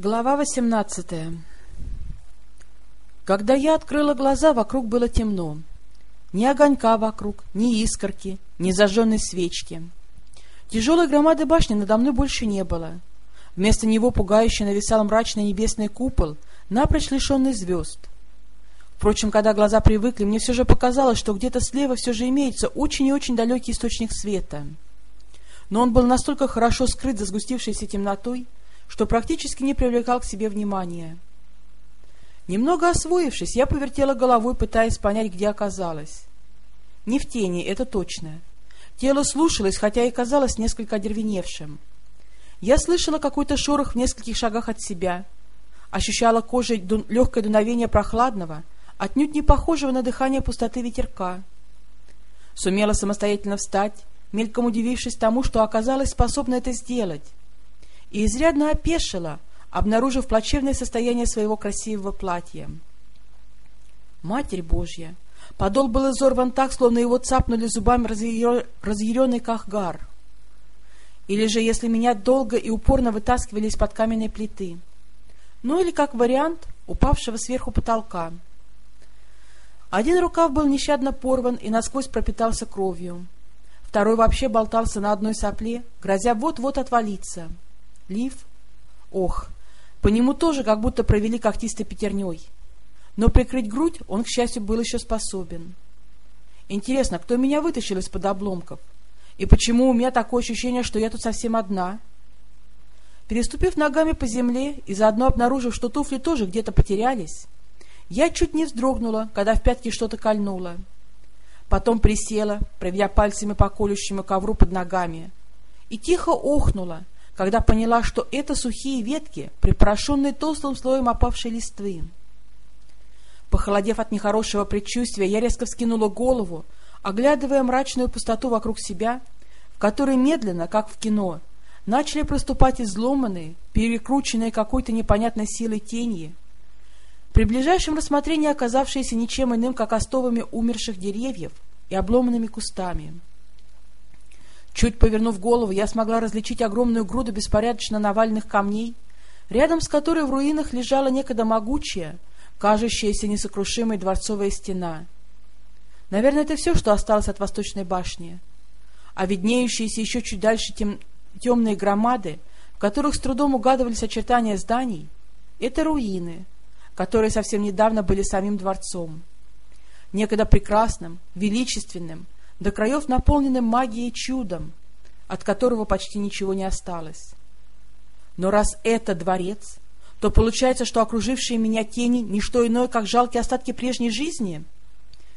Глава восемнадцатая Когда я открыла глаза, вокруг было темно. Ни огонька вокруг, ни искорки, ни зажженной свечки. Тяжелой громады башни надо мной больше не было. Вместо него пугающе нависал мрачный небесный купол, напрочь лишенный звезд. Впрочем, когда глаза привыкли, мне все же показалось, что где-то слева все же имеется очень и очень далекий источник света. Но он был настолько хорошо скрыт за сгустившейся темнотой, что практически не привлекал к себе внимания. Немного освоившись, я повертела головой, пытаясь понять, где оказалась. Не в тени, это точно. Тело слушалось, хотя и казалось несколько одервеневшим. Я слышала какой-то шорох в нескольких шагах от себя, ощущала кожей ду легкое дуновение прохладного, отнюдь не похожего на дыхание пустоты ветерка. Сумела самостоятельно встать, мельком удивившись тому, что оказалась способна это сделать, и изрядно опешила, обнаружив плачевное состояние своего красивого платья. Матерь Божья! Подол был изорван так, словно его цапнули зубами разъяренный кахгар. Или же, если меня долго и упорно вытаскивали из-под каменной плиты. Ну или, как вариант, упавшего сверху потолка. Один рукав был нещадно порван и насквозь пропитался кровью. Второй вообще болтался на одной сопле, грозя вот-вот отвалиться — Лив? Ох, по нему тоже как будто провели когтистой пятерней. Но прикрыть грудь он, к счастью, был еще способен. Интересно, кто меня вытащил из-под обломков? И почему у меня такое ощущение, что я тут совсем одна? Переступив ногами по земле и заодно обнаружив, что туфли тоже где-то потерялись, я чуть не вздрогнула, когда в пятки что-то кольнуло. Потом присела, проведя пальцами по колющему ковру под ногами, и тихо охнула, когда поняла, что это сухие ветки, припорошенные толстым слоем опавшей листвы. Похолодев от нехорошего предчувствия, я резко вскинула голову, оглядывая мрачную пустоту вокруг себя, в которой медленно, как в кино, начали проступать изломанные, перекрученные какой-то непонятной силой тени, при ближайшем рассмотрении оказавшиеся ничем иным, как остовами умерших деревьев и обломанными кустами. Чуть повернув голову, я смогла различить огромную груду беспорядочно навальных камней, рядом с которой в руинах лежала некогда могучая, кажущаяся несокрушимой дворцовая стена. Наверное, это все, что осталось от восточной башни. А виднеющиеся еще чуть дальше тем, темные громады, в которых с трудом угадывались очертания зданий, это руины, которые совсем недавно были самим дворцом. Некогда прекрасным, величественным, до краев наполненным магией чудом, от которого почти ничего не осталось. Но раз это дворец, то получается, что окружившие меня тени — не что иное, как жалкие остатки прежней жизни?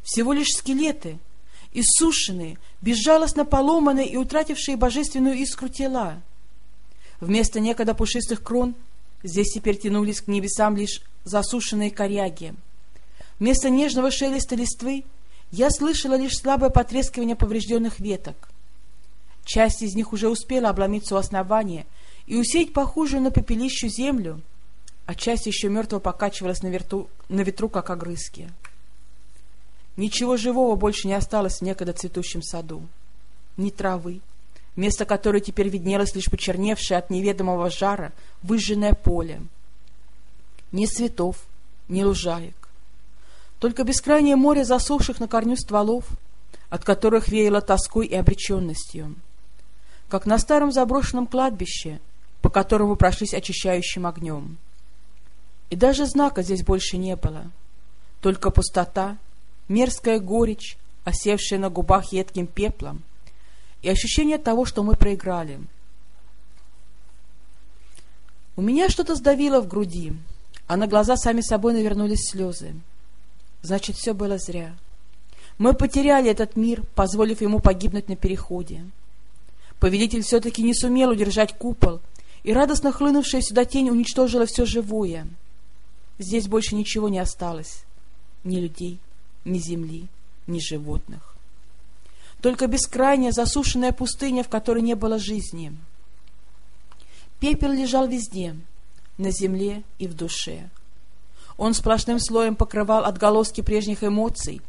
Всего лишь скелеты, иссушенные, безжалостно поломанные и утратившие божественную искру тела. Вместо некогда пушистых крон здесь теперь тянулись к небесам лишь засушенные коряги. Вместо нежного шелеста листвы — я слышала лишь слабое потрескивание поврежденных веток. Часть из них уже успела обломиться у основания и усеять похожую на пепелищу землю, а часть еще мертво покачивалась на, верту, на ветру, как огрызки. Ничего живого больше не осталось в некогда цветущем саду. Ни травы, вместо которой теперь виднелось лишь почерневшее от неведомого жара выжженное поле. Ни цветов, ни лужаек. Только бескрайнее море засохших на корню стволов, от которых веяло тоской и обреченностью, как на старом заброшенном кладбище, по которому прошлись очищающим огнем. И даже знака здесь больше не было, только пустота, мерзкая горечь, осевшая на губах едким пеплом, и ощущение того, что мы проиграли. У меня что-то сдавило в груди, а на глаза сами собой навернулись слезы. Значит, все было зря. Мы потеряли этот мир, позволив ему погибнуть на переходе. Повелитель все-таки не сумел удержать купол, и радостно хлынувшая сюда тень уничтожила все живое. Здесь больше ничего не осталось. Ни людей, ни земли, ни животных. Только бескрайняя засушенная пустыня, в которой не было жизни. Пепел лежал везде, на земле и в душе. Он сплошным слоем покрывал отголоски прежних эмоций,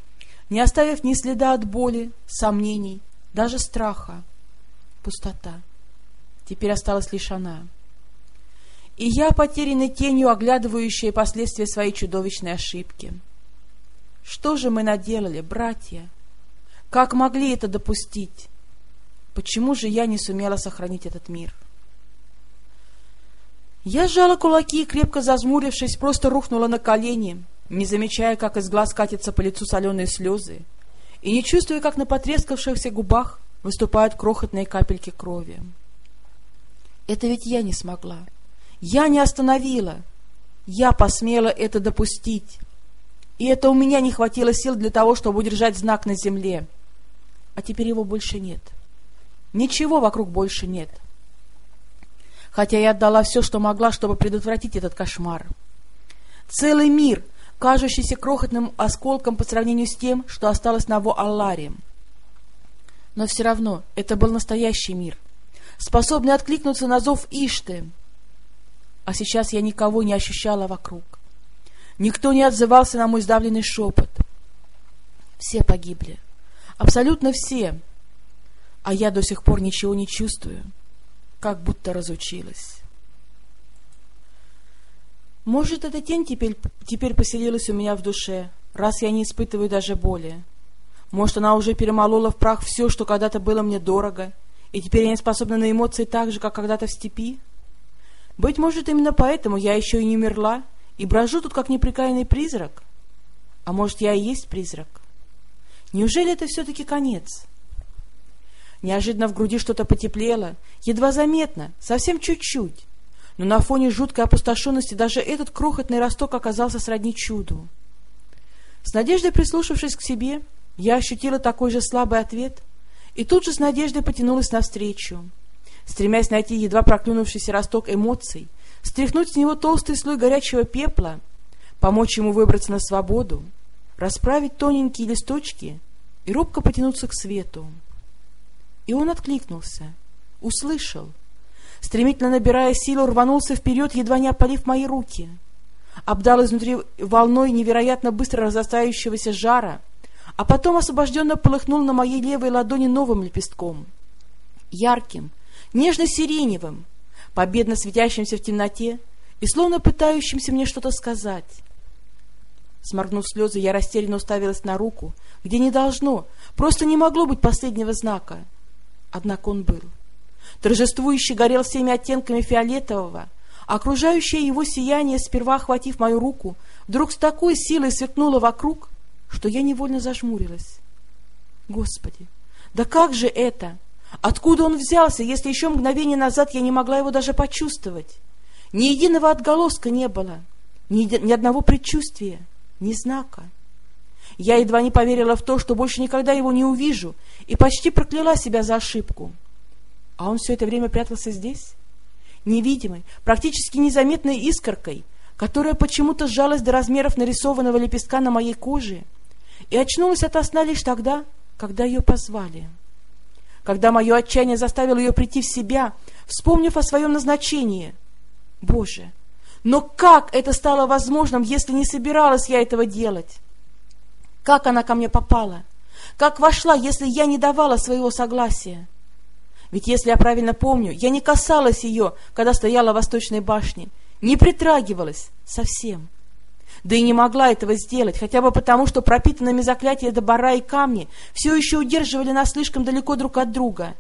не оставив ни следа от боли, сомнений, даже страха. Пустота. Теперь осталась лишь она. и я, потерянной тенью, оглядывающая последствия своей чудовищной ошибки. Что же мы наделали, братья? Как могли это допустить? Почему же я не сумела сохранить этот мир? Я сжала кулаки и, крепко зазмурившись, просто рухнула на колени, не замечая, как из глаз катятся по лицу соленые слезы, и не чувствуя, как на потрескавшихся губах выступают крохотные капельки крови. Это ведь я не смогла. Я не остановила. Я посмела это допустить. И это у меня не хватило сил для того, чтобы удержать знак на земле. А теперь его больше нет. Ничего вокруг больше нет. Хотя я отдала все, что могла, чтобы предотвратить этот кошмар. Целый мир, кажущийся крохотным осколком по сравнению с тем, что осталось на Во-Алларе. Но все равно это был настоящий мир, способный откликнуться на зов Ишты. А сейчас я никого не ощущала вокруг. Никто не отзывался на мой сдавленный шепот. Все погибли. Абсолютно все. А я до сих пор ничего не чувствую, как будто разучилась. Может, эта тень теперь, теперь поселилась у меня в душе, раз я не испытываю даже боли. Может, она уже перемолола в прах все, что когда-то было мне дорого, и теперь я не способна на эмоции так же, как когда-то в степи? Быть может, именно поэтому я еще и не умерла, и брожу тут, как неприкаянный призрак? А может, я и есть призрак? Неужели это все-таки конец? Неожиданно в груди что-то потеплело, едва заметно, совсем чуть-чуть. Но на фоне жуткой опустошенности даже этот крохотный росток оказался сродни чуду. С надеждой прислушавшись к себе, я ощутила такой же слабый ответ и тут же с надеждой потянулась навстречу, стремясь найти едва проклюнувшийся росток эмоций, стряхнуть с него толстый слой горячего пепла, помочь ему выбраться на свободу, расправить тоненькие листочки и робко потянуться к свету. И он откликнулся, услышал, стремительно набирая силу, рванулся вперед, едва не опалив мои руки, обдал изнутри волной невероятно быстро разрастающегося жара, а потом освобожденно полыхнул на моей левой ладони новым лепестком, ярким, нежно-сиреневым, победно светящимся в темноте и словно пытающимся мне что-то сказать. Сморгнув слезы, я растерянно уставилась на руку, где не должно, просто не могло быть последнего знака. Однако он был. Торжествующий горел всеми оттенками фиолетового, а окружающее его сияние, сперва охватив мою руку, вдруг с такой силой сверкнуло вокруг, что я невольно зажмурилась. Господи, да как же это? Откуда он взялся, если еще мгновение назад я не могла его даже почувствовать? Ни единого отголоска не было, ни, ни одного предчувствия, ни знака. Я едва не поверила в то, что больше никогда его не увижу, и почти прокляла себя за ошибку. А он все это время прятался здесь, невидимой, практически незаметной искоркой, которая почему-то сжалась до размеров нарисованного лепестка на моей коже и очнулась ото сна лишь тогда, когда ее позвали когда мое отчаяние заставило ее прийти в себя, вспомнив о своем назначении. Боже, но как это стало возможным, если не собиралась я этого делать? Как она ко мне попала? Как вошла, если я не давала своего согласия? Ведь, если я правильно помню, я не касалась ее, когда стояла в восточной башне, не притрагивалась совсем да и не могла этого сделать, хотя бы потому, что пропитанными заклятия Добара и камни все еще удерживали нас слишком далеко друг от друга.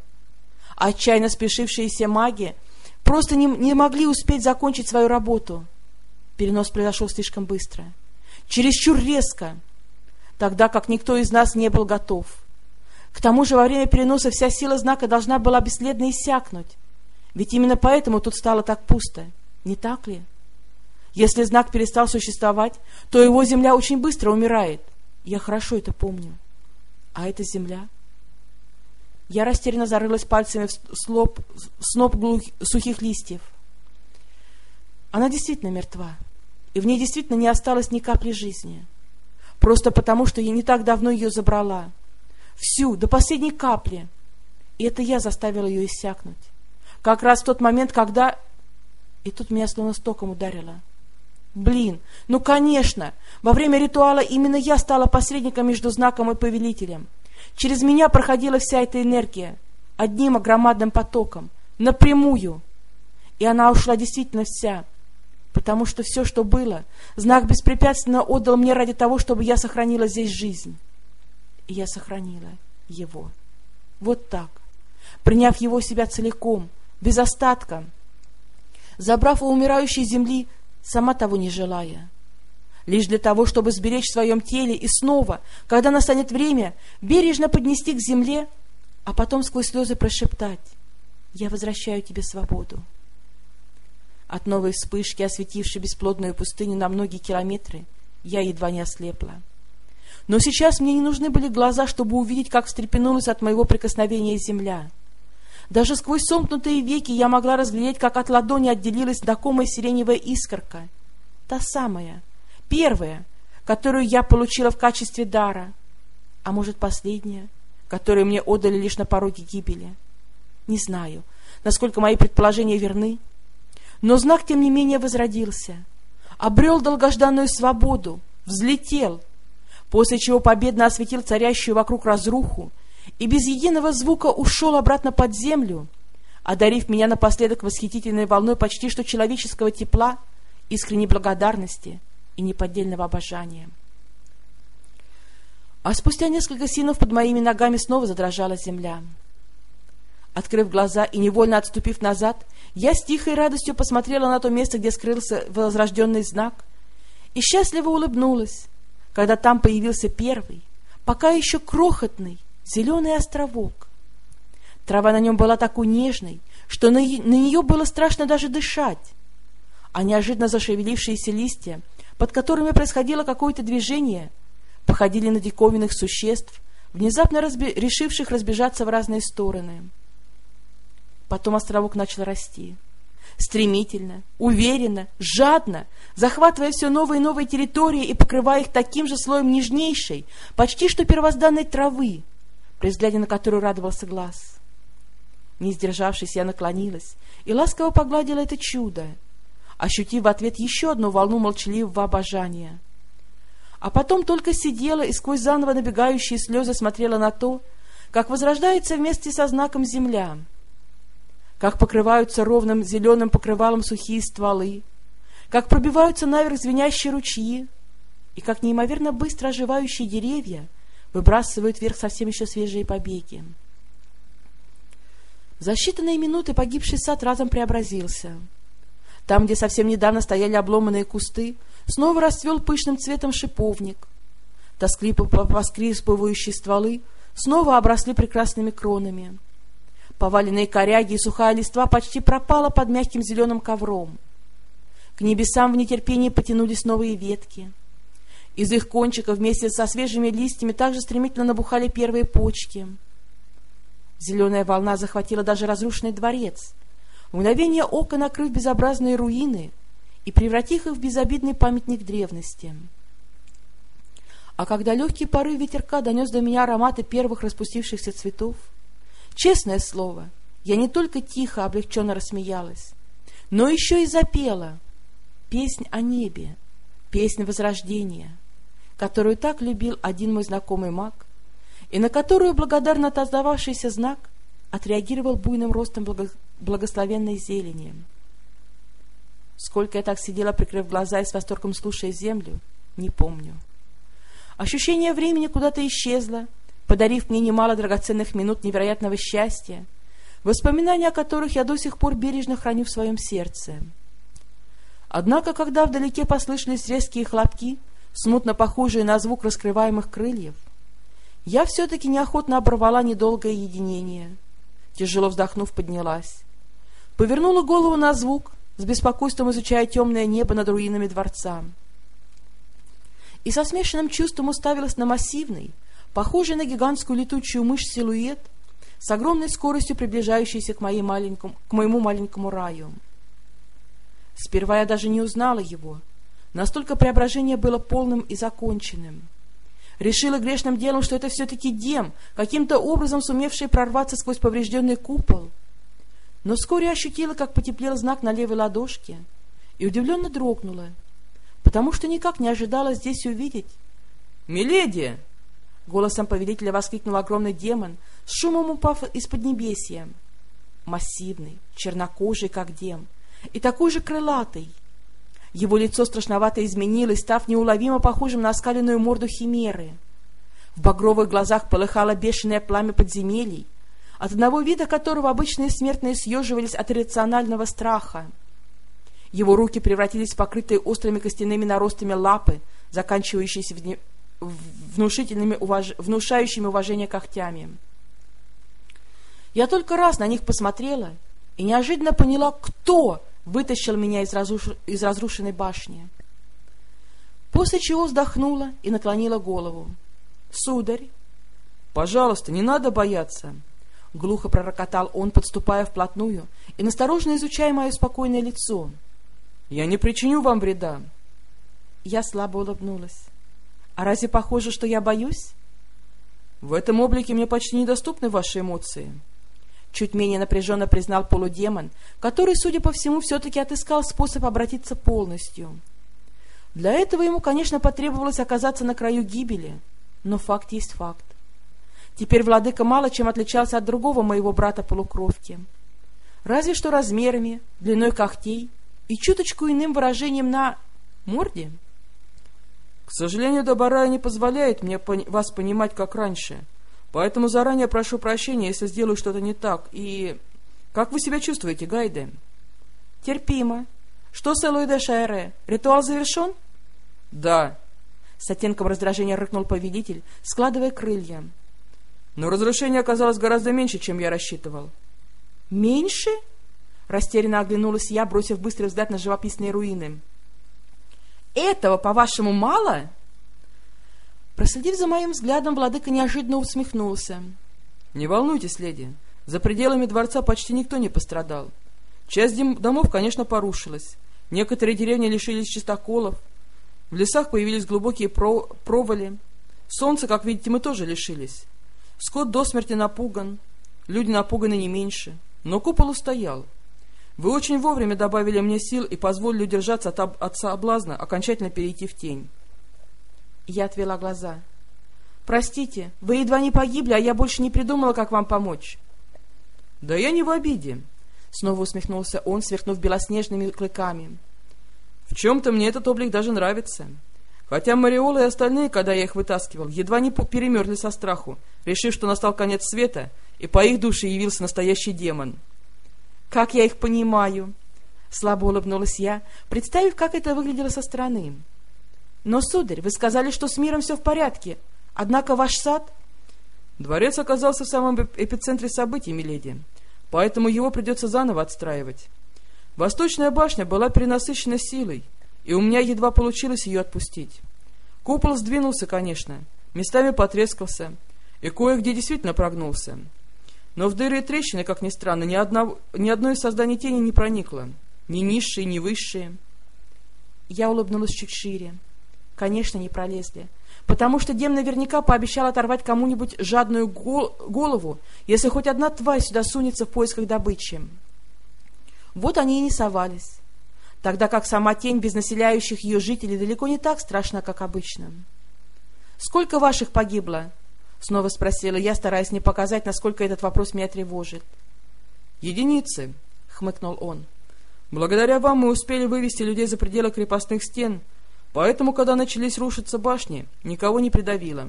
Отчаянно спешившиеся маги просто не, не могли успеть закончить свою работу. Перенос произошел слишком быстро, чересчур резко, тогда как никто из нас не был готов. К тому же во время переноса вся сила знака должна была бесследно иссякнуть, ведь именно поэтому тут стало так пусто, не так ли? Если знак перестал существовать, то его земля очень быстро умирает. Я хорошо это помню. А эта земля? Я растерянно зарылась пальцами в слоп, сноп глух, сухих листьев. Она действительно мертва, и в ней действительно не осталось ни капли жизни. Просто потому, что я не так давно ее забрала. Всю, до последней капли. И это я заставила ее иссякнуть. Как раз в тот момент, когда... И тут меня словно стоком ударило — Блин, ну конечно! Во время ритуала именно я стала посредником между знаком и повелителем. Через меня проходила вся эта энергия, одним громадным потоком, напрямую. и она ушла действительно вся, потому что все, что было, знак беспрепятственно отдал мне ради того, чтобы я сохранила здесь жизнь. И я сохранила его. Вот так, приняв его себя целиком, без остатка, забрав у умирающей земли, сама того не желая, лишь для того, чтобы сберечь в своем теле и снова, когда настанет время, бережно поднести к земле, а потом сквозь слезы прошептать «Я возвращаю тебе свободу». От новой вспышки, осветившей бесплодную пустыню на многие километры, я едва не ослепла. Но сейчас мне не нужны были глаза, чтобы увидеть, как встрепенулась от моего прикосновения земля. Даже сквозь сомкнутые веки я могла разглядеть, как от ладони отделилась знакомая сиреневая искорка. Та самая, первая, которую я получила в качестве дара. А может, последняя, которую мне отдали лишь на пороге гибели. Не знаю, насколько мои предположения верны, но знак, тем не менее, возродился, обрел долгожданную свободу, взлетел — после чего победно осветил царящую вокруг разруху и без единого звука ушел обратно под землю, одарив меня напоследок восхитительной волной почти что человеческого тепла, искренней благодарности и неподдельного обожания. А спустя несколько синов под моими ногами снова задрожала земля. Открыв глаза и невольно отступив назад, я с тихой радостью посмотрела на то место, где скрылся возрожденный знак, и счастливо улыбнулась, когда там появился первый, пока еще крохотный, зеленый островок. Трава на нем была такой нежной, что на, на нее было страшно даже дышать, а неожиданно зашевелившиеся листья, под которыми происходило какое-то движение, походили на диковинных существ, внезапно разби решивших разбежаться в разные стороны. Потом островок начал расти стремительно, уверенно, жадно, захватывая все новые и новые территории и покрывая их таким же слоем нежнейшей, почти что первозданной травы, при взгляде на которую радовался глаз. Не сдержавшись, я наклонилась и ласково погладила это чудо, ощутив в ответ еще одну волну молчаливого обожания. А потом только сидела и сквозь заново набегающие слезы смотрела на то, как возрождается вместе со знаком земля — как покрываются ровным зеленым покрывалом сухие стволы, как пробиваются наверх звенящие ручьи, и как неимоверно быстро оживающие деревья выбрасывают вверх совсем еще свежие побеги. За считанные минуты погибший сад разом преобразился. Там, где совсем недавно стояли обломанные кусты, снова расцвел пышным цветом шиповник. Тоскливо поскрипывающие стволы снова обросли прекрасными кронами — Поваленные коряги и сухая листва почти пропала под мягким зеленым ковром. К небесам в нетерпении потянулись новые ветки. Из их кончиков вместе со свежими листьями также стремительно набухали первые почки. Зеленая волна захватила даже разрушенный дворец, в мгновение ока накрыв безобразные руины и превратив их в безобидный памятник древности. А когда легкий порыв ветерка донес до меня ароматы первых распустившихся цветов, Честное слово, я не только тихо, облегченно рассмеялась, но еще и запела песнь о небе, песнь возрождения, которую так любил один мой знакомый маг, и на которую благодарно отозвавшийся знак отреагировал буйным ростом благо... благословенной зелени. Сколько я так сидела, прикрыв глаза и с восторгом слушая землю, не помню. Ощущение времени куда-то исчезло, подарив мне немало драгоценных минут невероятного счастья, воспоминания о которых я до сих пор бережно храню в своем сердце. Однако, когда вдалеке послышались резкие хлопки, смутно похожие на звук раскрываемых крыльев, я все-таки неохотно оборвала недолгое единение. Тяжело вздохнув, поднялась. Повернула голову на звук, с беспокойством изучая темное небо над руинами дворца. И со смешанным чувством уставилась на массивный, похожий на гигантскую летучую мышь силуэт, с огромной скоростью приближающийся к, моей маленькому, к моему маленькому раю. Сперва я даже не узнала его, настолько преображение было полным и законченным. Решила грешным делом, что это все-таки Дем, каким-то образом сумевший прорваться сквозь поврежденный купол. Но вскоре ощутила, как потеплел знак на левой ладошке, и удивленно дрогнула, потому что никак не ожидала здесь увидеть. «Миледи!» Голосом повелителя воскликнул огромный демон, с шумом упав из поднебесья. Массивный, чернокожий, как дем, и такой же крылатый. Его лицо страшновато изменилось, став неуловимо похожим на оскаленную морду химеры. В багровых глазах полыхало бешеное пламя подземелий, от одного вида которого обычные смертные съеживались от иррационального страха. Его руки превратились в покрытые острыми костяными наростами лапы, заканчивающиеся внушительными, уваж... внушающими уважение когтями. Я только раз на них посмотрела и неожиданно поняла, кто вытащил меня из, разруш... из разрушенной башни. После чего вздохнула и наклонила голову. «Сударь!» «Пожалуйста, не надо бояться!» Глухо пророкотал он, подступая вплотную и насторожно изучая мое спокойное лицо. «Я не причиню вам вреда!» Я слабо улыбнулась. «А разве похоже, что я боюсь?» «В этом облике мне почти недоступны ваши эмоции». Чуть менее напряженно признал полудемон, который, судя по всему, все-таки отыскал способ обратиться полностью. Для этого ему, конечно, потребовалось оказаться на краю гибели, но факт есть факт. Теперь владыка мало чем отличался от другого моего брата-полукровки. Разве что размерами, длиной когтей и чуточку иным выражением на морде. К сожалению, Добарая не позволяет мне пон вас понимать, как раньше. Поэтому заранее прошу прощения, если сделаю что-то не так. И как вы себя чувствуете, Гайде? Терпимо. Что с Элой де Шайре? Ритуал завершен? Да. С оттенком раздражения рыкнул повелитель, складывая крылья. Но разрушение оказалось гораздо меньше, чем я рассчитывал. Меньше? Растерянно оглянулась я, бросив быстрый взгляд на живописные руины. Этого, по-вашему, мало? Проследив за моим взглядом, владыка неожиданно усмехнулся. — Не волнуйтесь, леди, за пределами дворца почти никто не пострадал. Часть домов, конечно, порушилась. Некоторые деревни лишились чистоколов. В лесах появились глубокие про провали. Солнце, как видите, мы тоже лишились. Скот до смерти напуган. Люди напуганы не меньше. Но купол устоял. Вы очень вовремя добавили мне сил и позволили удержаться от, от соблазна окончательно перейти в тень. Я отвела глаза. «Простите, вы едва не погибли, а я больше не придумала, как вам помочь». «Да я не в обиде», — снова усмехнулся он, сверкнув белоснежными клыками. «В чем-то мне этот облик даже нравится. Хотя Мариола и остальные, когда я их вытаскивал, едва не перемерзли со страху, решив, что настал конец света, и по их душе явился настоящий демон». «Как я их понимаю!» — слабо улыбнулась я, представив, как это выглядело со стороны. «Но, сударь, вы сказали, что с миром все в порядке. Однако ваш сад...» «Дворец оказался в самом эпицентре событий, миледи, поэтому его придется заново отстраивать. Восточная башня была перенасыщена силой, и у меня едва получилось ее отпустить. Купол сдвинулся, конечно, местами потрескался, и кое-где действительно прогнулся». Но в дыры и трещины, как ни странно, ни, одно, ни одно из созданий тени не проникло. Ни низшие, ни высшие. Я улыбнулась чуть шире. Конечно, не пролезли. Потому что Дем наверняка пообещал оторвать кому-нибудь жадную гол голову, если хоть одна тварь сюда сунется в поисках добычи. Вот они и не совались. Тогда как сама тень без населяющих ее жителей далеко не так страшна, как обычно. «Сколько ваших погибло?» — снова спросила я, стараясь не показать, насколько этот вопрос меня тревожит. «Единицы», — хмыкнул он. «Благодаря вам мы успели вывести людей за пределы крепостных стен, поэтому, когда начались рушиться башни, никого не придавило.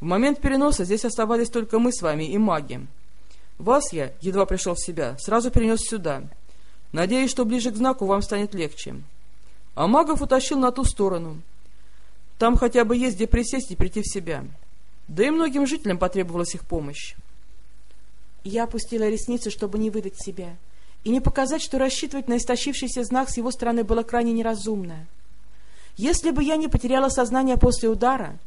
В момент переноса здесь оставались только мы с вами и маги. Вас я, едва пришел в себя, сразу перенес сюда. Надеюсь, что ближе к знаку вам станет легче. А магов утащил на ту сторону. Там хотя бы есть где присесть и прийти в себя». Да и многим жителям потребовалась их помощь. Я опустила ресницы, чтобы не выдать себя, и не показать, что рассчитывать на истощившийся знак с его стороны было крайне неразумно. Если бы я не потеряла сознание после удара,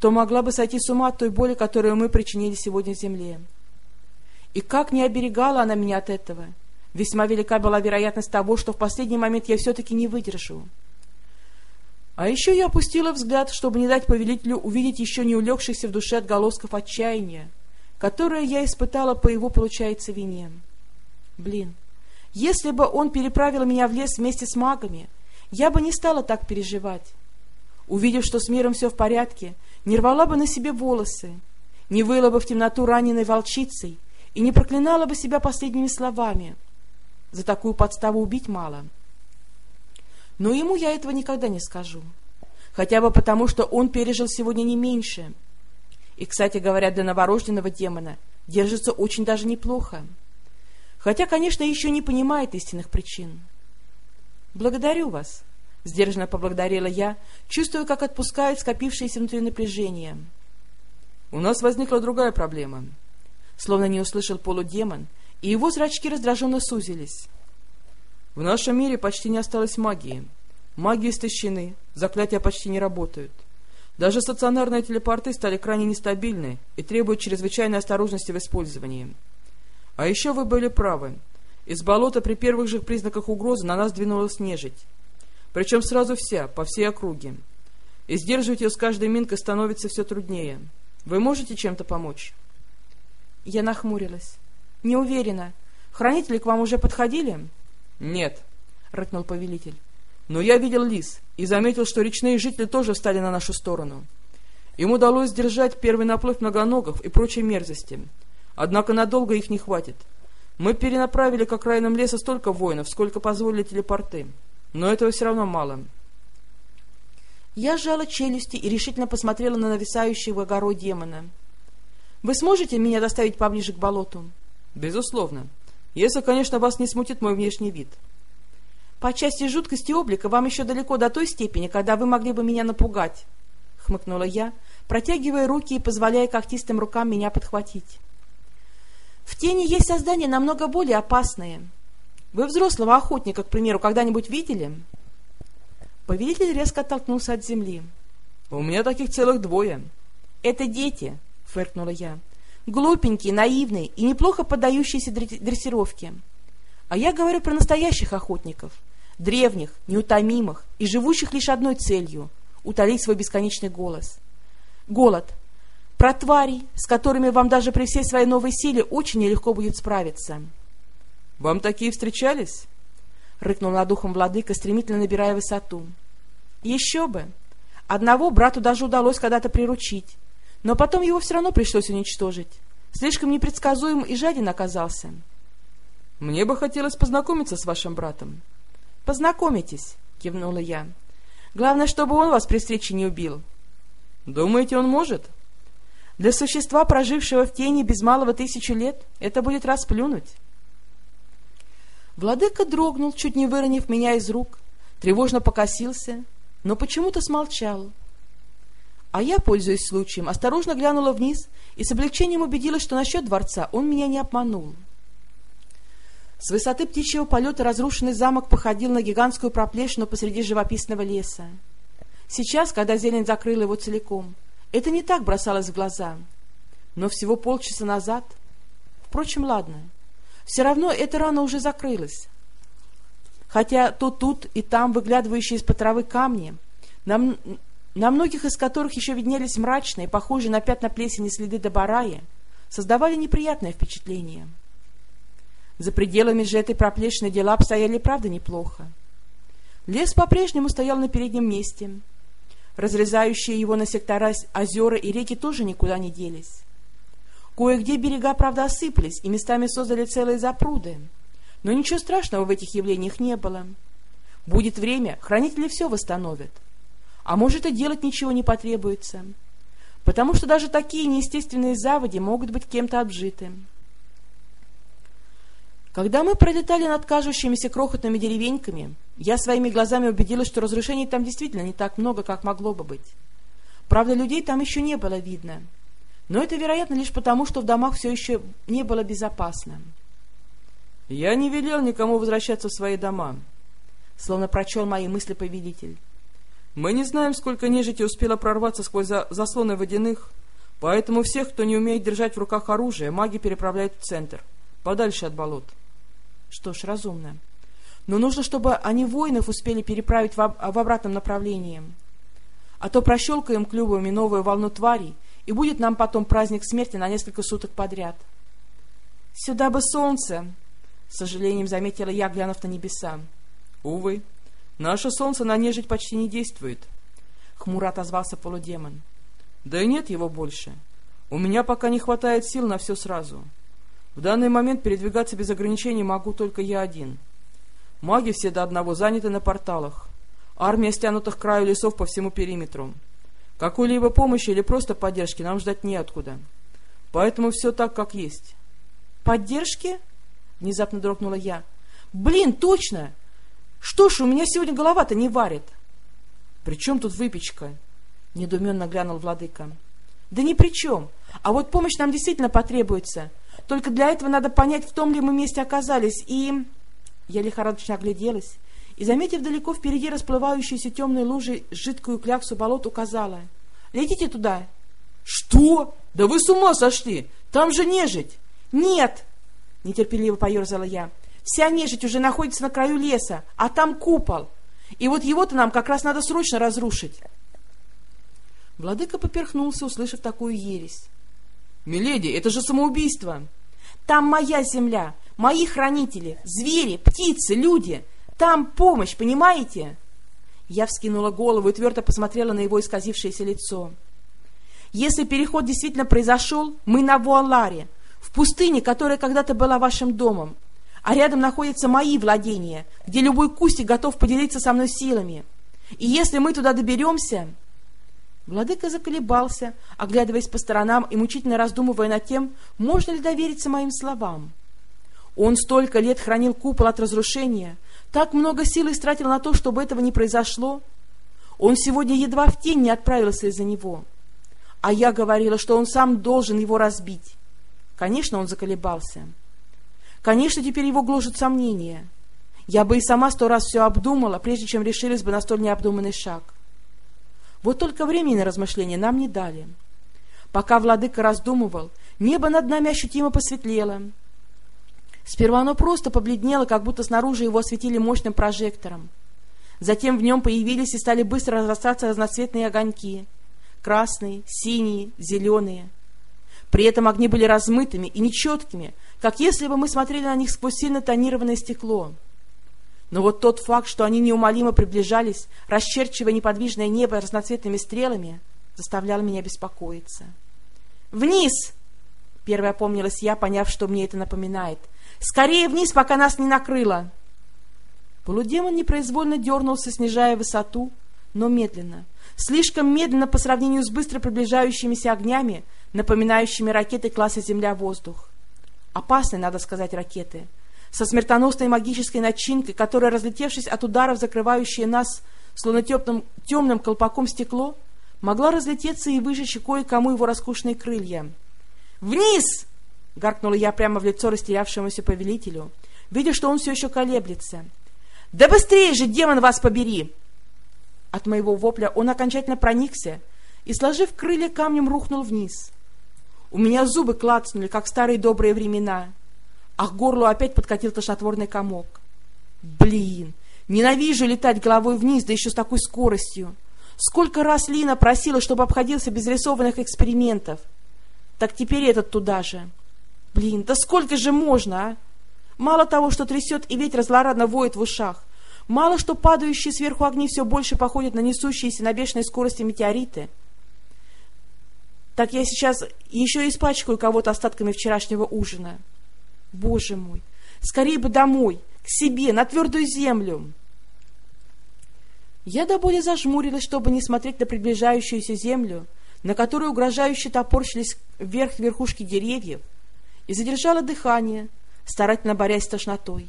то могла бы сойти с ума от той боли, которую мы причинили сегодня земле. И как не оберегала она меня от этого, весьма велика была вероятность того, что в последний момент я все-таки не выдержу. А еще я опустила взгляд, чтобы не дать повелителю увидеть еще не улегшихся в душе отголосков отчаяния, которое я испытала по его, получается, вине. Блин, если бы он переправил меня в лес вместе с магами, я бы не стала так переживать. Увидев, что с миром все в порядке, не рвала бы на себе волосы, не выла бы в темноту раненой волчицей и не проклинала бы себя последними словами. За такую подставу убить мало. Но ему я этого никогда не скажу. Хотя бы потому, что он пережил сегодня не меньше. И, кстати говоря, для новорожденного демона держится очень даже неплохо. Хотя, конечно, еще не понимает истинных причин. «Благодарю вас», — сдержанно поблагодарила я, чувствуя, как отпускает скопившееся внутри напряжение. «У нас возникла другая проблема». Словно не услышал полудемон, и его зрачки раздраженно сузились. «В нашем мире почти не осталось магии. Маги истощены, заклятия почти не работают. Даже стационарные телепорты стали крайне нестабильны и требуют чрезвычайной осторожности в использовании. А еще вы были правы. Из болота при первых же признаках угрозы на нас двинулась нежить. Причем сразу вся, по всей округе. И сдерживать ее с каждой минкой становится все труднее. Вы можете чем-то помочь? Я нахмурилась. Не уверена. Хранители к вам уже подходили? Нет, — рыкнул повелитель. Но я видел лис и заметил, что речные жители тоже встали на нашу сторону. Им удалось сдержать первый наплыв многоногов и прочей мерзости. Однако надолго их не хватит. Мы перенаправили к окраинам леса столько воинов, сколько позволили телепорты. Но этого все равно мало. Я сжала челюсти и решительно посмотрела на нависающего горой демона. «Вы сможете меня доставить поближе к болоту?» «Безусловно. Если, конечно, вас не смутит мой внешний вид». По части жуткости облика вам еще далеко до той степени, когда вы могли бы меня напугать, — хмыкнула я, протягивая руки и позволяя когтистым рукам меня подхватить. В тени есть создания намного более опасные. Вы взрослого охотника, к примеру, когда-нибудь видели? Повелитель резко оттолкнулся от земли. — У меня таких целых двое. — Это дети, — фыркнула я. — Глупенькие, наивные и неплохо поддающиеся дрессировке. А я говорю про настоящих охотников — древних, неутомимых и живущих лишь одной целью — утолить свой бесконечный голос. Голод. Про тварей, с которыми вам даже при всей своей новой силе очень нелегко будет справиться. — Вам такие встречались? — рыкнул над ухом владыка, стремительно набирая высоту. — Еще бы! Одного брату даже удалось когда-то приручить, но потом его все равно пришлось уничтожить. Слишком непредсказуем и жаден оказался. — Мне бы хотелось познакомиться с вашим братом. — Познакомитесь, — кивнула я. — Главное, чтобы он вас при встрече не убил. — Думаете, он может? — Для существа, прожившего в тени без малого тысячу лет, это будет расплюнуть. Владыка дрогнул, чуть не выронив меня из рук, тревожно покосился, но почему-то смолчал. А я, пользуясь случаем, осторожно глянула вниз и с облегчением убедилась, что насчет дворца он меня не обманул. — с высоты птичьего полета разрушенный замок походил на гигантскую проплешину посреди живописного леса. Сейчас, когда зелень закрыла его целиком, это не так бросалось в глаза. Но всего полчаса назад... Впрочем, ладно. Все равно эта рана уже закрылась. Хотя то тут и там выглядывающие из-под травы камни, на, на многих из которых еще виднелись мрачные, похожие на пятна плесени следы Добарая, создавали неприятное впечатление. — за пределами же этой проплешины дела обстояли правда неплохо. Лес по-прежнему стоял на переднем месте. Разрезающие его на сектора озера и реки тоже никуда не делись. Кое-где берега, правда, осыпались и местами создали целые запруды. Но ничего страшного в этих явлениях не было. Будет время, хранители все восстановят. А может и делать ничего не потребуется. Потому что даже такие неестественные заводи могут быть кем-то обжиты. Когда мы пролетали над кажущимися крохотными деревеньками, я своими глазами убедилась, что разрушений там действительно не так много, как могло бы быть. Правда, людей там еще не было видно. Но это, вероятно, лишь потому, что в домах все еще не было безопасно. «Я не велел никому возвращаться в свои дома», — словно прочел мои мысли повелитель. «Мы не знаем, сколько нежити успело прорваться сквозь за заслоны водяных, поэтому всех, кто не умеет держать в руках оружие, маги переправляют в центр, подальше от болот». Что ж, разумно. Но нужно, чтобы они воинов успели переправить в, в обратном направлении. А то прощелкаем клювами новую волну тварей, и будет нам потом праздник смерти на несколько суток подряд. «Сюда бы солнце!» — с сожалением заметила я, глянув на небеса. «Увы, наше солнце на нежить почти не действует», — хмуро отозвался полудемон. «Да и нет его больше. У меня пока не хватает сил на все сразу. В данный момент передвигаться без ограничений могу только я один. Маги все до одного заняты на порталах. Армия стянутых к краю лесов по всему периметру. Какой-либо помощи или просто поддержки нам ждать неоткуда. Поэтому все так, как есть. «Поддержки?» — внезапно дрогнула я. «Блин, точно! Что ж, у меня сегодня голова-то не варит!» «При чем тут выпечка?» — недоуменно глянул владыка. «Да ни при чем. А вот помощь нам действительно потребуется. Только для этого надо понять, в том ли мы месте оказались, и...» Я лихорадочно огляделась и, заметив далеко впереди расплывающуюся темной лужей жидкую кляксу болот, указала. «Летите туда!» «Что? Да вы с ума сошли! Там же нежить!» «Нет!» — нетерпеливо поерзала я. «Вся нежить уже находится на краю леса, а там купол. И вот его-то нам как раз надо срочно разрушить!» Владыка поперхнулся, услышав такую ересь. «Миледи, это же самоубийство!» «Там моя земля, мои хранители, звери, птицы, люди!» Там помощь, понимаете?» Я вскинула голову и твердо посмотрела на его исказившееся лицо. «Если переход действительно произошел, мы на Вуаларе, в пустыне, которая когда-то была вашим домом, а рядом находятся мои владения, где любой кустик готов поделиться со мной силами. И если мы туда доберемся...» Владыка заколебался, оглядываясь по сторонам и мучительно раздумывая над тем, можно ли довериться моим словам. Он столько лет хранил купол от разрушения, так много сил истратил на то, чтобы этого не произошло. Он сегодня едва в тень не отправился из-за него. А я говорила, что он сам должен его разбить. Конечно, он заколебался. Конечно, теперь его гложет сомнения. Я бы и сама сто раз все обдумала, прежде чем решились бы на столь необдуманный шаг. Вот только времени на размышления нам не дали. Пока владыка раздумывал, небо над нами ощутимо посветлело — Сперва оно просто побледнело, как будто снаружи его осветили мощным прожектором. Затем в нем появились и стали быстро разрастаться разноцветные огоньки. Красные, синие, зеленые. При этом огни были размытыми и нечеткими, как если бы мы смотрели на них сквозь сильно тонированное стекло. Но вот тот факт, что они неумолимо приближались, расчерчивая неподвижное небо разноцветными стрелами, заставлял меня беспокоиться. «Вниз!» — первая опомнилась я, поняв, что мне это напоминает — Скорее вниз, пока нас не накрыло!» Полудемон непроизвольно дернулся, снижая высоту, но медленно, слишком медленно по сравнению с быстро приближающимися огнями, напоминающими ракеты класса Земля-воздух. Опасные, надо сказать, ракеты, со смертоносной магической начинкой, которая, разлетевшись от ударов, закрывающие нас, словно темным, темным колпаком стекло, могла разлететься и выжечь кое-кому его роскошные крылья. «Вниз!» — гаркнула я прямо в лицо растерявшемуся повелителю, видя, что он все еще колеблется. «Да быстрее же, демон, вас побери!» От моего вопля он окончательно проникся и, сложив крылья, камнем рухнул вниз. У меня зубы клацнули, как в старые добрые времена, а к горлу опять подкатил тошнотворный комок. Блин, ненавижу летать головой вниз, да еще с такой скоростью. Сколько раз Лина просила, чтобы обходился без рисованных экспериментов. Так теперь этот туда же. Блин, да сколько же можно, а? Мало того, что трясет и ветер злорадно воет в ушах, мало что падающие сверху огни все больше походят на несущиеся на бешеной скорости метеориты. Так я сейчас еще испачкаю кого-то остатками вчерашнего ужина. Боже мой, скорее бы домой, к себе, на твердую землю. Я до боли зажмурилась, чтобы не смотреть на приближающуюся землю, на которой угрожающе топорщились вверх верхушки деревьев, и задержала дыхание, старательно борясь с тошнотой.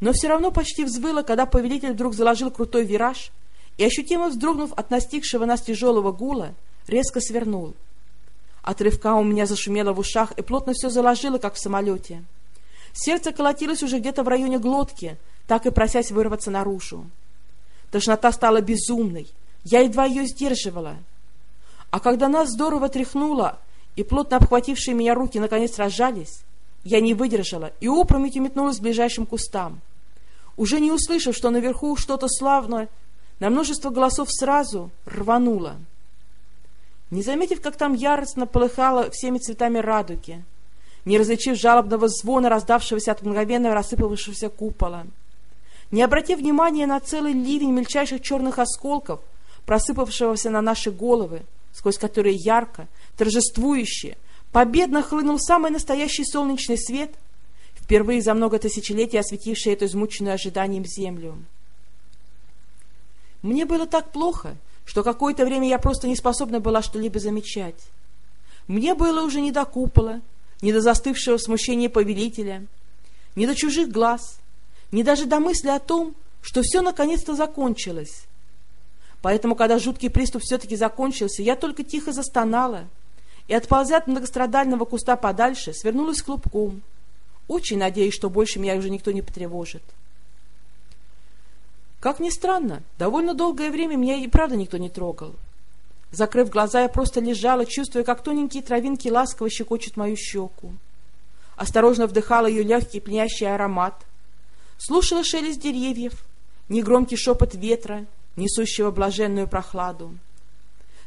Но все равно почти взвыла, когда повелитель вдруг заложил крутой вираж и, ощутимо вздрогнув от настигшего нас тяжелого гула, резко свернул. От рывка у меня зашумело в ушах и плотно все заложило, как в самолете. Сердце колотилось уже где-то в районе глотки, так и просясь вырваться наружу. Тошнота стала безумной, я едва ее сдерживала. А когда нас здорово тряхнуло, и плотно обхватившие меня руки наконец разжались, я не выдержала и опрометью метнулась к ближайшим кустам. Уже не услышав, что наверху что-то славное, на множество голосов сразу рвануло. Не заметив, как там яростно полыхало всеми цветами радуги, не различив жалобного звона, раздавшегося от мгновенно рассыпавшегося купола, не обратив внимания на целый ливень мельчайших черных осколков, просыпавшегося на наши головы, сквозь которые ярко, торжествующе, победно хлынул самый настоящий солнечный свет, впервые за много тысячелетий осветивший эту измученную ожиданием землю. Мне было так плохо, что какое-то время я просто не способна была что-либо замечать. Мне было уже не до купола, не до застывшего в смущении повелителя, не до чужих глаз, не даже до мысли о том, что все наконец-то закончилось. Поэтому, когда жуткий приступ все-таки закончился, я только тихо застонала и, отползя от многострадального куста подальше, свернулась клубком, очень надеюсь, что больше меня уже никто не потревожит. Как ни странно, довольно долгое время меня и правда никто не трогал. Закрыв глаза, я просто лежала, чувствуя, как тоненькие травинки ласково щекочут мою щеку. Осторожно вдыхала ее легкий пьянящий аромат. Слушала шелест деревьев, негромкий шепот ветра, несущего блаженную прохладу.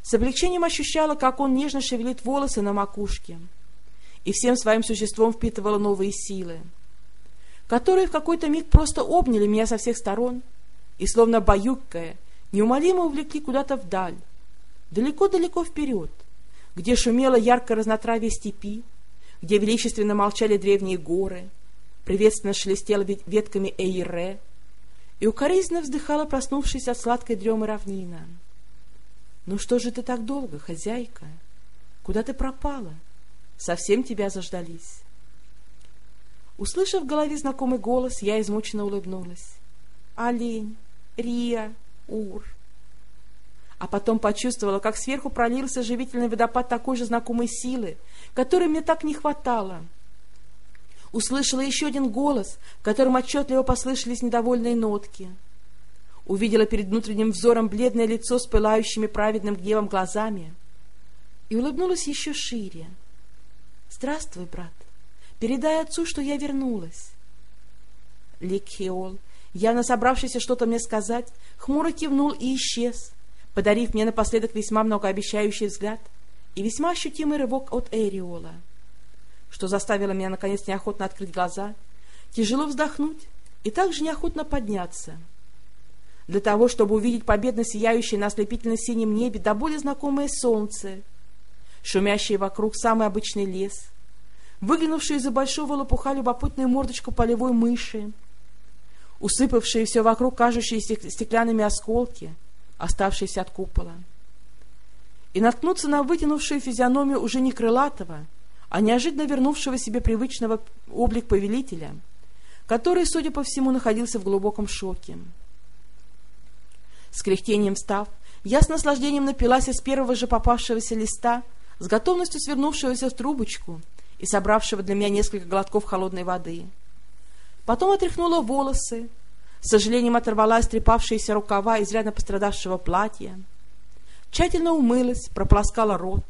С облегчением ощущала, как он нежно шевелит волосы на макушке, и всем своим существом впитывала новые силы, которые в какой-то миг просто обняли меня со всех сторон и, словно баюкая, неумолимо увлекли куда-то вдаль, далеко-далеко вперед, где шумело ярко разнотравие степи, где величественно молчали древние горы, приветственно шелестела ветками эйре, и укоризненно вздыхала проснувшись от сладкой дремы равнина. «Ну что же ты так долго, хозяйка? Куда ты пропала? Совсем тебя заждались?» Услышав в голове знакомый голос, я измученно улыбнулась. «Олень, Рия, Ур, а потом почувствовала, как сверху пролился живительный водопад такой же знакомой силы, которой мне так не хватало. Услышала еще один голос, в котором отчетливо послышались недовольные нотки. Увидела перед внутренним взором бледное лицо с пылающими праведным гневом глазами и улыбнулась еще шире. «Здравствуй, брат. Передай отцу, что я вернулась». Ликхиол, явно собравшийся что-то мне сказать, хмуро кивнул и исчез, подарив мне напоследок весьма многообещающий взгляд и весьма ощутимый рывок от Эриола, что заставило меня наконец неохотно открыть глаза, тяжело вздохнуть и также неохотно подняться. Для того, чтобы увидеть победно сияющее на ослепительно-синем небе до более знакомое солнце, шумящий вокруг самый обычный лес, выглянувший из-за большого лопуха любопытную мордочку полевой мыши, усыпавшие все вокруг кажущиеся стеклянными осколки — оставшийся от купола, и наткнуться на вытянувшую физиономию уже не крылатого, а неожиданно вернувшего себе привычного облик повелителя, который, судя по всему, находился в глубоком шоке. С кряхтением встав, я с наслаждением напилась из первого же попавшегося листа, с готовностью свернувшегося в трубочку и собравшего для меня несколько глотков холодной воды. Потом отряхнула волосы, с сожалением оторвала истрепавшиеся рукава изрядно пострадавшего платья, тщательно умылась, прополоскала рот,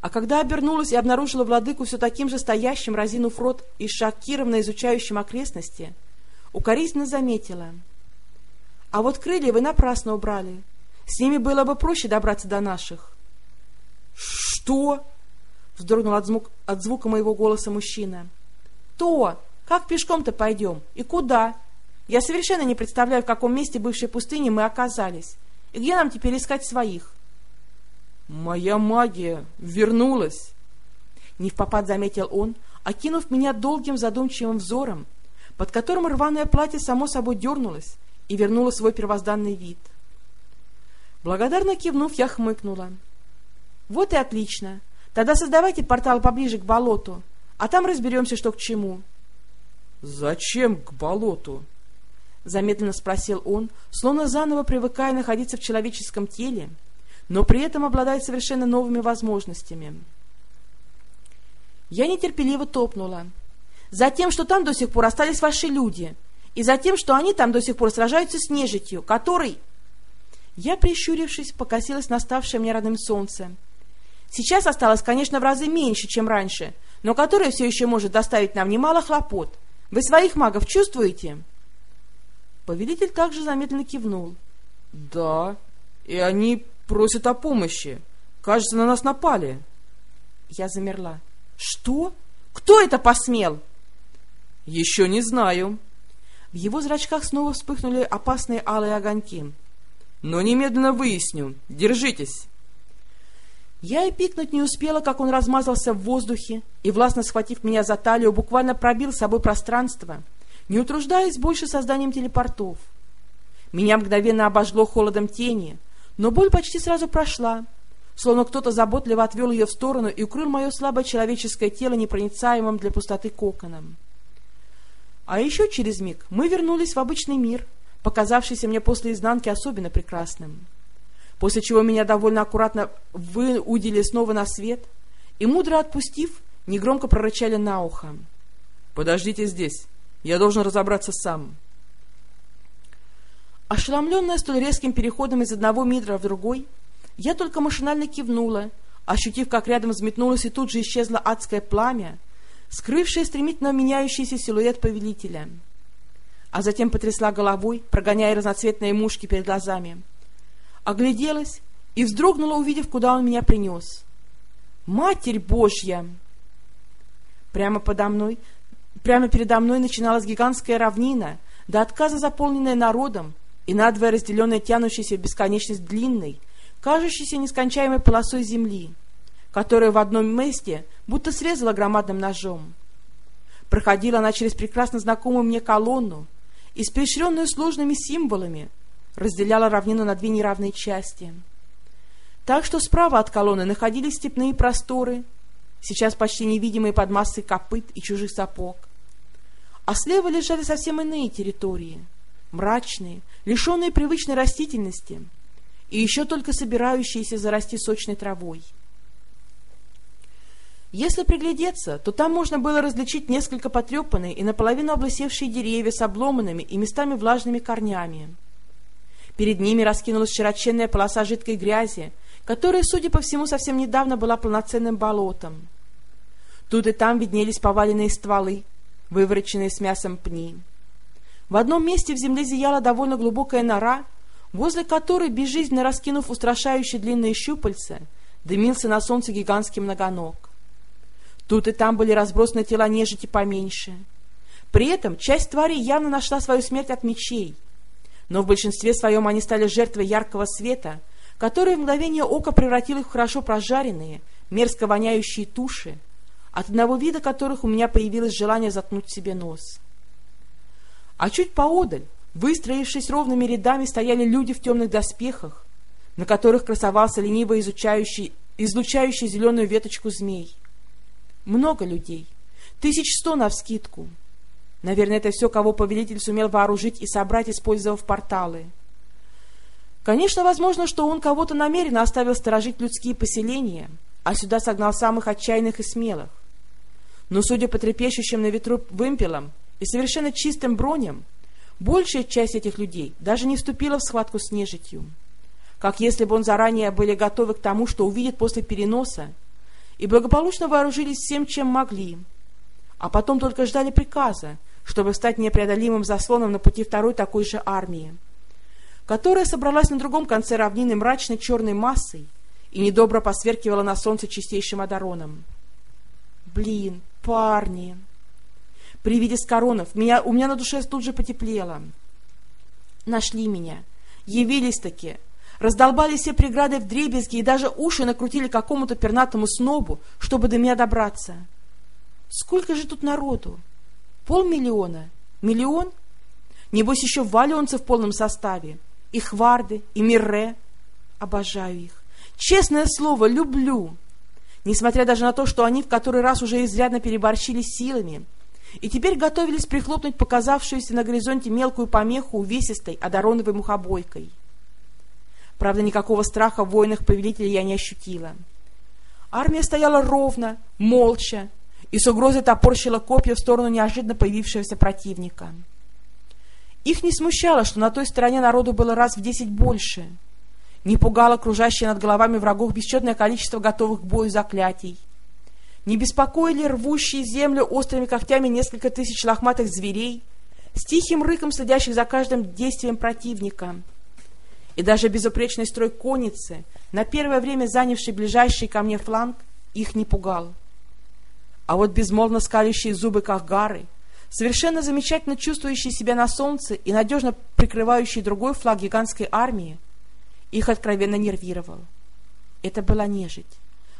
а когда обернулась и обнаружила владыку все таким же стоящим, разинув рот и шокированно изучающим окрестности, укоризненно заметила. «А вот крылья вы напрасно убрали. С ними было бы проще добраться до наших». «Что?» — вздрогнул от, звук, от звука моего голоса мужчина. «То! Как пешком-то пойдем? И куда? Я совершенно не представляю, в каком месте бывшей пустыни мы оказались. И где нам теперь искать своих? Моя магия вернулась. Не в попад заметил он, окинув меня долгим задумчивым взором, под которым рваное платье само собой дернулось и вернуло свой первозданный вид. Благодарно кивнув, я хмыкнула. Вот и отлично. Тогда создавайте портал поближе к болоту, а там разберемся, что к чему. Зачем к болоту? — замедленно спросил он, словно заново привыкая находиться в человеческом теле, но при этом обладает совершенно новыми возможностями. Я нетерпеливо топнула. «Затем, что там до сих пор остались ваши люди, и затем, что они там до сих пор сражаются с нежитью, который...» Я, прищурившись, покосилась на ставшее мне родным солнце. Сейчас осталось, конечно, в разы меньше, чем раньше, но которое все еще может доставить нам немало хлопот. Вы своих магов чувствуете?» Повелитель также замедленно кивнул. — Да, и они просят о помощи. Кажется, на нас напали. Я замерла. — Что? Кто это посмел? — Еще не знаю. В его зрачках снова вспыхнули опасные алые огоньки. — Но немедленно выясню. Держитесь. Я и пикнуть не успела, как он размазался в воздухе и, властно схватив меня за талию, буквально пробил с собой пространство, не утруждаясь больше созданием телепортов. Меня мгновенно обожгло холодом тени, но боль почти сразу прошла, словно кто-то заботливо отвел ее в сторону и укрыл мое слабое человеческое тело непроницаемым для пустоты коконом. А еще через миг мы вернулись в обычный мир, показавшийся мне после изнанки особенно прекрасным после чего меня довольно аккуратно выудили снова на свет и, мудро отпустив, негромко прорычали на ухо. «Подождите здесь, я должен разобраться сам». Ошеломленная столь резким переходом из одного мира в другой, я только машинально кивнула, ощутив, как рядом взметнулось и тут же исчезло адское пламя, скрывшее стремительно меняющийся силуэт повелителя. А затем потрясла головой, прогоняя разноцветные мушки перед глазами — огляделась и вздрогнула, увидев, куда он меня принес. «Матерь Божья!» Прямо подо мной, прямо передо мной начиналась гигантская равнина, до отказа заполненная народом и надвое разделенная тянущейся в бесконечность длинной, кажущейся нескончаемой полосой земли, которая в одном месте будто срезала громадным ножом. Проходила она через прекрасно знакомую мне колонну, испещренную сложными символами, разделяла равнину на две неравные части. Так что справа от колонны находились степные просторы, сейчас почти невидимые под массой копыт и чужих сапог. А слева лежали совсем иные территории, мрачные, лишенные привычной растительности и еще только собирающиеся зарасти сочной травой. Если приглядеться, то там можно было различить несколько потрепанные и наполовину облысевшие деревья с обломанными и местами влажными корнями. Перед ними раскинулась широченная полоса жидкой грязи, которая, судя по всему, совсем недавно была полноценным болотом. Тут и там виднелись поваленные стволы, вывороченные с мясом пни. В одном месте в земле зияла довольно глубокая нора, возле которой, безжизненно раскинув устрашающие длинные щупальца, дымился на солнце гигантский многоног. Тут и там были разбросаны тела нежити поменьше. При этом часть тварей явно нашла свою смерть от мечей, но в большинстве своем они стали жертвой яркого света, который в мгновение ока превратил их в хорошо прожаренные, мерзко воняющие туши, от одного вида которых у меня появилось желание заткнуть себе нос. А чуть поодаль, выстроившись ровными рядами, стояли люди в темных доспехах, на которых красовался лениво изучающий, излучающий зеленую веточку змей. Много людей, тысяч сто навскидку — Наверное, это все, кого повелитель сумел вооружить и собрать, использовав порталы. Конечно, возможно, что он кого-то намеренно оставил сторожить людские поселения, а сюда согнал самых отчаянных и смелых. Но, судя по трепещущим на ветру вымпелам и совершенно чистым броням, большая часть этих людей даже не вступила в схватку с нежитью. Как если бы он заранее были готовы к тому, что увидит после переноса, и благополучно вооружились всем, чем могли, а потом только ждали приказа, чтобы стать непреодолимым заслоном на пути второй такой же армии, которая собралась на другом конце равнины мрачной черной массой и недобро посверкивала на солнце чистейшим одароном. Блин, парни! При виде скоронов меня, у меня на душе тут же потеплело. Нашли меня, явились-таки, раздолбали все преграды в дребезги и даже уши накрутили какому-то пернатому снобу, чтобы до меня добраться. Сколько же тут народу? Полмиллиона? Миллион? Небось, еще валионцы в полном составе. И Хварды, и Мирре. Обожаю их. Честное слово, люблю. Несмотря даже на то, что они в который раз уже изрядно переборщили силами и теперь готовились прихлопнуть показавшуюся на горизонте мелкую помеху увесистой одароновой мухобойкой. Правда, никакого страха в воинах повелителей я не ощутила. Армия стояла ровно, молча, и с угрозой топорщила копья в сторону неожиданно появившегося противника. Их не смущало, что на той стороне народу было раз в десять больше. Не пугало кружащее над головами врагов бесчетное количество готовых к бою заклятий. Не беспокоили рвущие землю острыми когтями несколько тысяч лохматых зверей, с тихим рыком следящих за каждым действием противника. И даже безупречный строй конницы, на первое время занявший ближайший ко мне фланг, их не пугал. А вот безмолвно скалящие зубы Кахгары, совершенно замечательно чувствующие себя на солнце и надежно прикрывающие другой флаг гигантской армии, их откровенно нервировал. Это была нежить.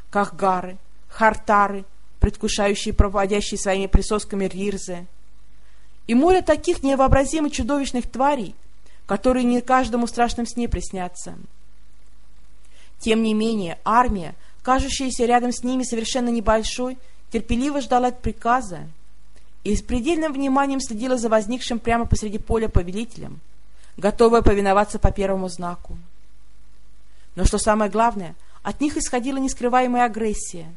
кахгары, хартары, предвкушающие проводящие своими присосками рирзы, и море таких невообразимо чудовищных тварей, которые не каждому страшном сне приснятся. Тем не менее, армия, кажущаяся рядом с ними совершенно небольшой, терпеливо ждала приказа и с предельным вниманием следила за возникшим прямо посреди поля повелителем, готовая повиноваться по первому знаку. Но что самое главное, от них исходила нескрываемая агрессия,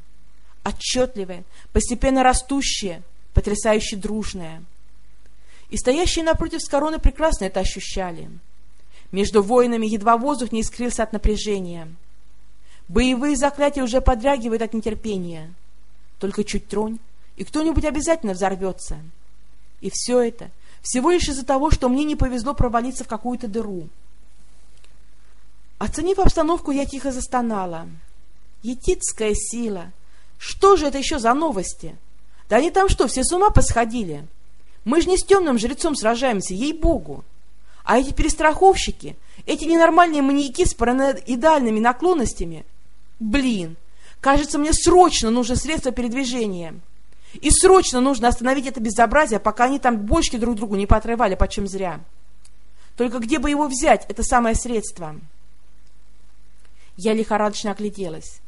отчетливая, постепенно растущая, потрясающе дружная. И стоящие напротив с короны прекрасно это ощущали. Между воинами едва воздух не искрился от напряжения. Боевые заклятия уже подрягивают от нетерпения. Только чуть тронь, и кто-нибудь обязательно взорвется. И все это всего лишь из-за того, что мне не повезло провалиться в какую-то дыру. Оценив обстановку, я тихо застонала. Етитская сила! Что же это еще за новости? Да они там что, все с ума посходили? Мы же не с темным жрецом сражаемся, ей-богу! А эти перестраховщики, эти ненормальные маньяки с параноидальными наклонностями, блин, кажется, мне срочно нужно средство передвижения. И срочно нужно остановить это безобразие, пока они там бочки друг другу не поотрывали почем зря. Только где бы его взять, это самое средство? Я лихорадочно огляделась.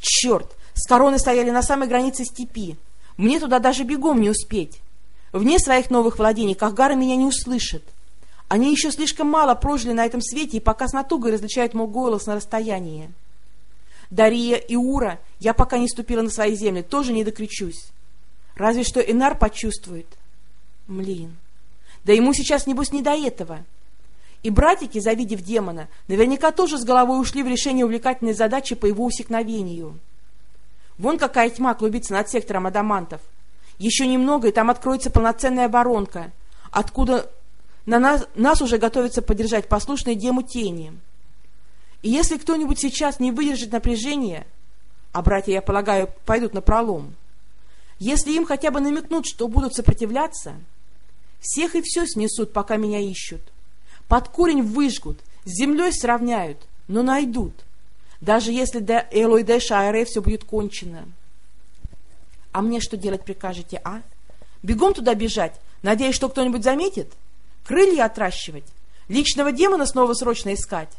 Черт, с стояли на самой границе степи. Мне туда даже бегом не успеть. Вне своих новых владений Кахгара меня не услышит. Они еще слишком мало прожили на этом свете и пока с натугой различают мой голос на расстоянии. Дария и Ура, я пока не ступила на свои земли, тоже не докричусь. Разве что Энар почувствует. Млин. Да ему сейчас, небось, не до этого. И братики, завидев демона, наверняка тоже с головой ушли в решение увлекательной задачи по его усекновению. Вон какая тьма клубится над сектором адамантов. Еще немного, и там откроется полноценная воронка, откуда на нас, нас уже готовится поддержать послушные дему тени. И если кто-нибудь сейчас не выдержит напряжения, а братья, я полагаю, пойдут на пролом, если им хотя бы намекнут, что будут сопротивляться, всех и все снесут, пока меня ищут. Под корень выжгут, с землей сравняют, но найдут. Даже если до Элойде Шайре все будет кончено. А мне что делать прикажете, а? Бегом туда бежать, надеясь, что кто-нибудь заметит? Крылья отращивать? Личного демона снова срочно искать?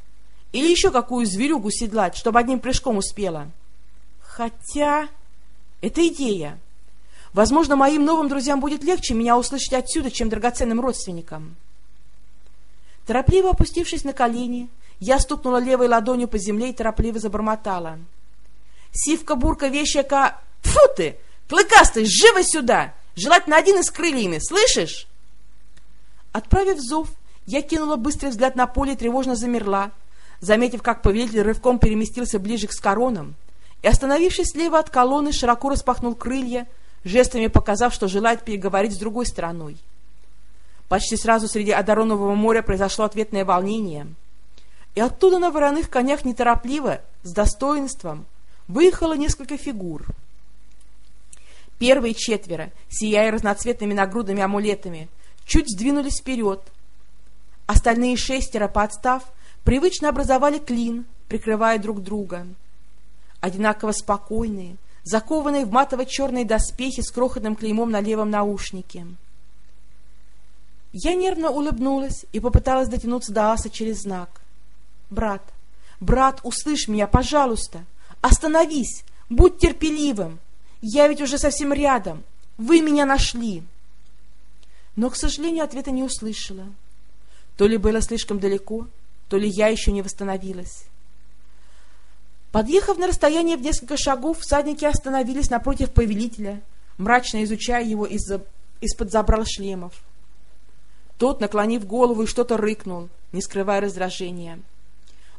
Или еще какую зверюгу седлать, чтобы одним прыжком успела? Хотя... Это идея. Возможно, моим новым друзьям будет легче меня услышать отсюда, чем драгоценным родственникам. Торопливо опустившись на колени, я стукнула левой ладонью по земле и торопливо забормотала. «Сивка-бурка, вещака... Фу ты! Клыкастый, живо сюда! Желательно один из крыльями, слышишь?» Отправив зов, я кинула быстрый взгляд на поле и тревожно замерла, заметив, как повелитель рывком переместился ближе к скоронам и, остановившись слева от колонны, широко распахнул крылья, жестами показав, что желает переговорить с другой стороной. Почти сразу среди одаренного моря произошло ответное волнение. И оттуда на вороных конях неторопливо, с достоинством, выехало несколько фигур. Первые четверо, сияя разноцветными нагрудными амулетами, чуть сдвинулись вперед. Остальные шестеро, подстав, привычно образовали клин, прикрывая друг друга. Одинаково спокойные, закованные в матово-черные доспехи с крохотным клеймом на левом наушнике. Я нервно улыбнулась и попыталась дотянуться до аса через знак. «Брат, брат, услышь меня, пожалуйста! Остановись! Будь терпеливым! Я ведь уже совсем рядом! Вы меня нашли!» Но, к сожалению, ответа не услышала. То ли было слишком далеко, то ли я еще не восстановилась. Подъехав на расстояние в несколько шагов, всадники остановились напротив повелителя, мрачно изучая его из-под забрал шлемов. Тот, наклонив голову, и что-то рыкнул, не скрывая раздражения.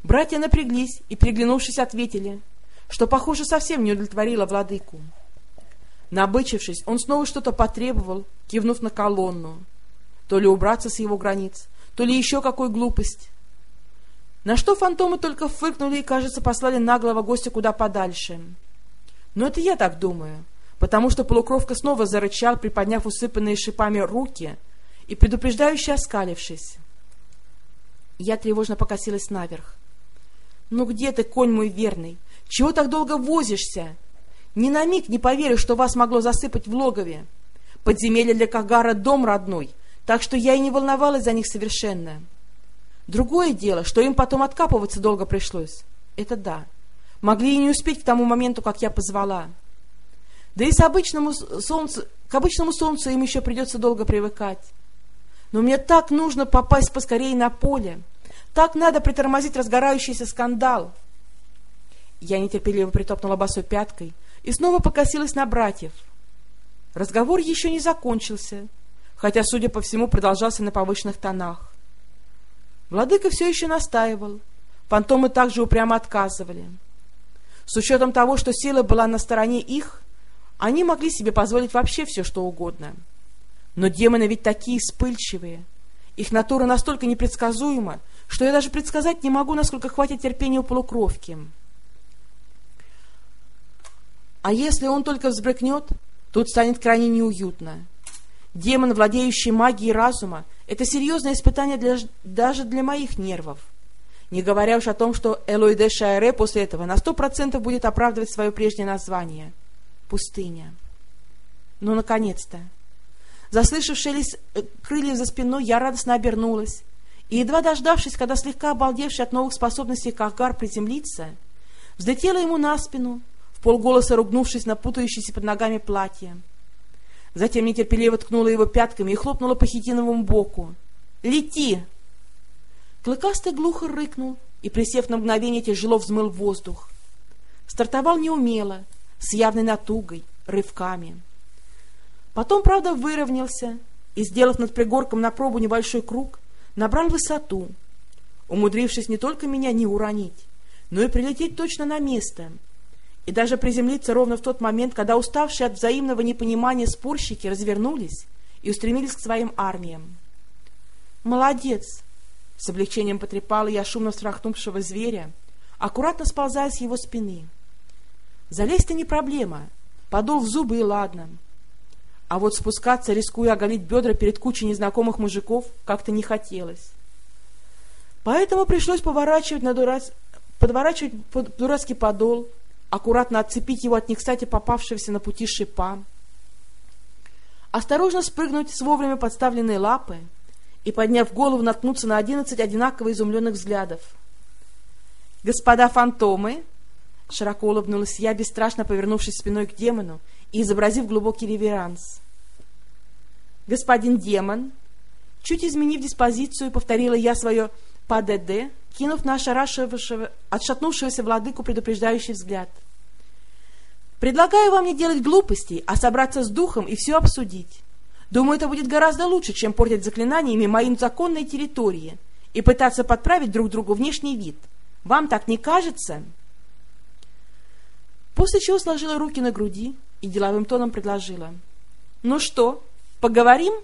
Братья напряглись и, приглянувшись, ответили, что, похоже, совсем не удовлетворило владыку. Набычившись, он снова что-то потребовал, кивнув на колонну. То ли убраться с его границ, то ли еще какой глупость. На что фантомы только фыркнули и, кажется, послали наглого гостя куда подальше. Но это я так думаю, потому что полукровка снова зарычал, приподняв усыпанные шипами руки — и предупреждающе оскалившись. Я тревожно покосилась наверх. «Ну где ты, конь мой верный? Чего так долго возишься? Ни на миг не поверю, что вас могло засыпать в логове. Подземелье для Кагара — дом родной, так что я и не волновалась за них совершенно. Другое дело, что им потом откапываться долго пришлось. Это да. Могли и не успеть к тому моменту, как я позвала. Да и с обычному солнцу, к обычному солнцу им еще придется долго привыкать. Но мне так нужно попасть поскорее на поле. Так надо притормозить разгорающийся скандал. Я нетерпеливо притопнула босой пяткой и снова покосилась на братьев. Разговор еще не закончился, хотя, судя по всему, продолжался на повышенных тонах. Владыка все еще настаивал, фантомы также упрямо отказывали. С учетом того, что сила была на стороне их, они могли себе позволить вообще все, что угодно. Но демоны ведь такие вспыльчивые. Их натура настолько непредсказуема, что я даже предсказать не могу, насколько хватит терпения у полукровки. А если он только взбрыкнет, тут станет крайне неуютно. Демон, владеющий магией разума, это серьезное испытание для, даже для моих нервов. Не говоря уж о том, что Элойде Шайре после этого на сто процентов будет оправдывать свое прежнее название — пустыня. Ну, наконец-то! Заслышав шелест э, крыльев за спиной, я радостно обернулась, и, едва дождавшись, когда слегка обалдевший от новых способностей Кахгар приземлится, взлетела ему на спину, в полголоса ругнувшись на путающееся под ногами платье. Затем нетерпеливо ткнула его пятками и хлопнула по хитиновому боку. «Лети!» Клыкастый глухо рыкнул и, присев на мгновение, тяжело взмыл воздух. Стартовал неумело, с явной натугой, рывками. Потом, правда, выровнялся и, сделав над пригорком на пробу небольшой круг, набрал высоту, умудрившись не только меня не уронить, но и прилететь точно на место, и даже приземлиться ровно в тот момент, когда уставшие от взаимного непонимания спорщики развернулись и устремились к своим армиям. «Молодец!» С облегчением потрепала я шумно страхнувшего зверя, аккуратно сползая с его спины. Залезть-то не проблема, подул в зубы и ладно. А вот спускаться, рискуя оголить бедра перед кучей незнакомых мужиков, как-то не хотелось. Поэтому пришлось поворачивать на дурац... подворачивать под дурацкий подол, аккуратно отцепить его от некстати попавшегося на пути шипа, осторожно спрыгнуть с вовремя подставленной лапы, и, подняв голову, наткнуться на одиннадцать одинаково изумленных взглядов. «Господа фантомы!» — широко улыбнулась я, бесстрашно повернувшись спиной к демону и изобразив глубокий реверанс. «Господин демон!» Чуть изменив диспозицию, повторила я свое «ПДД», кинув на отшатнувшегося владыку предупреждающий взгляд. «Предлагаю вам не делать глупостей, а собраться с духом и все обсудить. Думаю, это будет гораздо лучше, чем портить заклинаниями моим законной территории и пытаться подправить друг другу внешний вид. Вам так не кажется?» После чего сложила руки на груди и деловым тоном предложила. «Ну что, поговорим?»